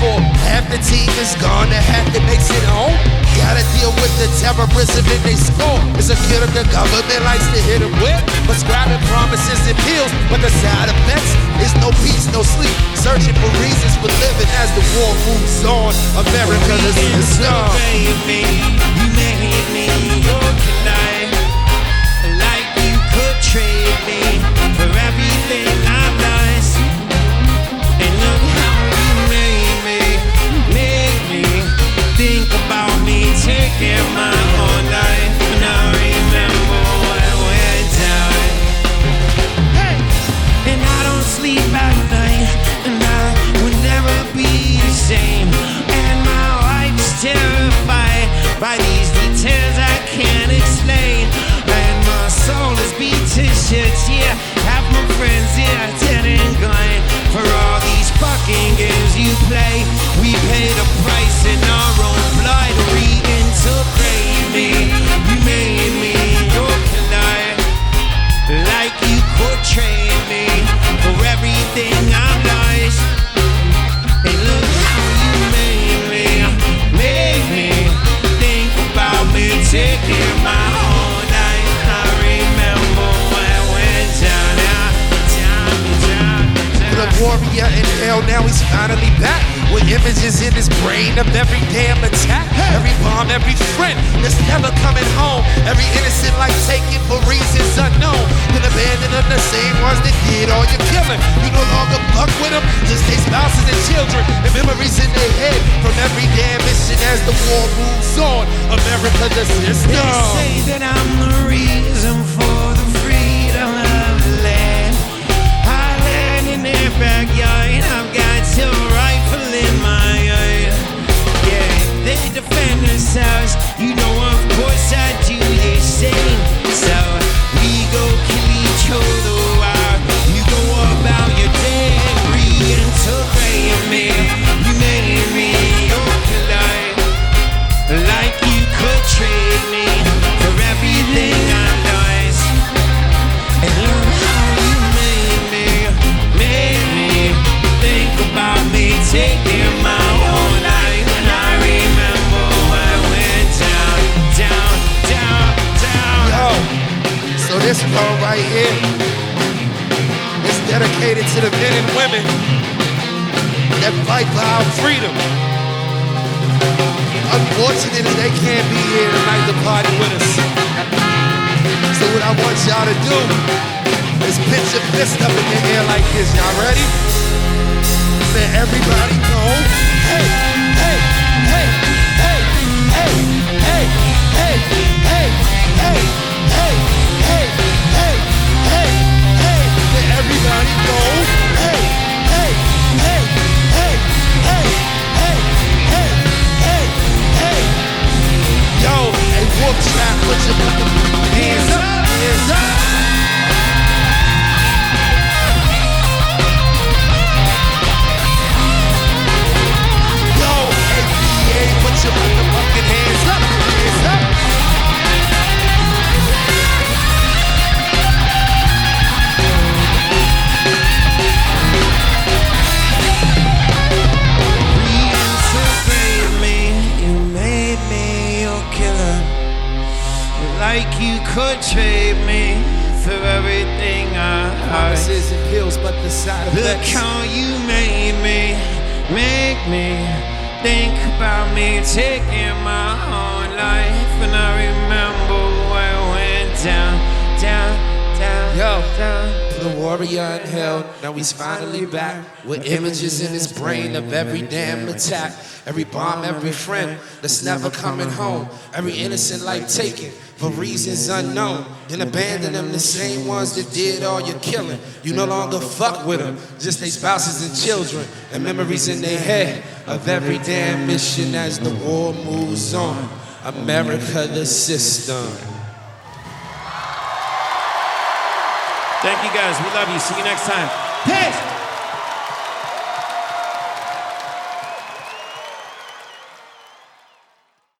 for. Half the team is gone, the half that makes it home. Gotta deal with the terrorism in they score. It's a kid of the government likes to hit them with. Prescribing promises and pills, but the side effects is no peace, no sleep. Searching for reasons for living as the war moves on. America, the system. Baby, you made me now he's finally back. With images in his brain of every damn attack. Every bomb, every friend that's never coming home. Every innocent life taken for reasons unknown. Then abandon them, the same ones that did all your killing. You no longer buck with them, just their spouses and children. And memories in their head from every damn mission as the war moves on. America, the system. They say that I'm the reason for the freedom of the land. I land in their backyard to dedicated to the men and women that fight for our freedom. Unfortunately, they can't be here tonight to party with us. So what I want y'all to do is pitch your fist up in the air like this. Y'all ready? Let everybody Like you could trade me for everything I. Promises and pills, but the side Look effects. how you made me, make me think about me taking my own life. And I remember when I went down, down, down, Yo. down. The warrior in hell, now he's finally back with images in his brain of every damn attack, every bomb, every friend that's never coming home, every innocent life taken for reasons unknown. Then abandon them, the same ones that did all your killing. You no longer fuck with them, just their spouses and children, and memories in their head of every damn mission as the war moves on. America, the system. Thank you guys. We love you. See you next time. Peace.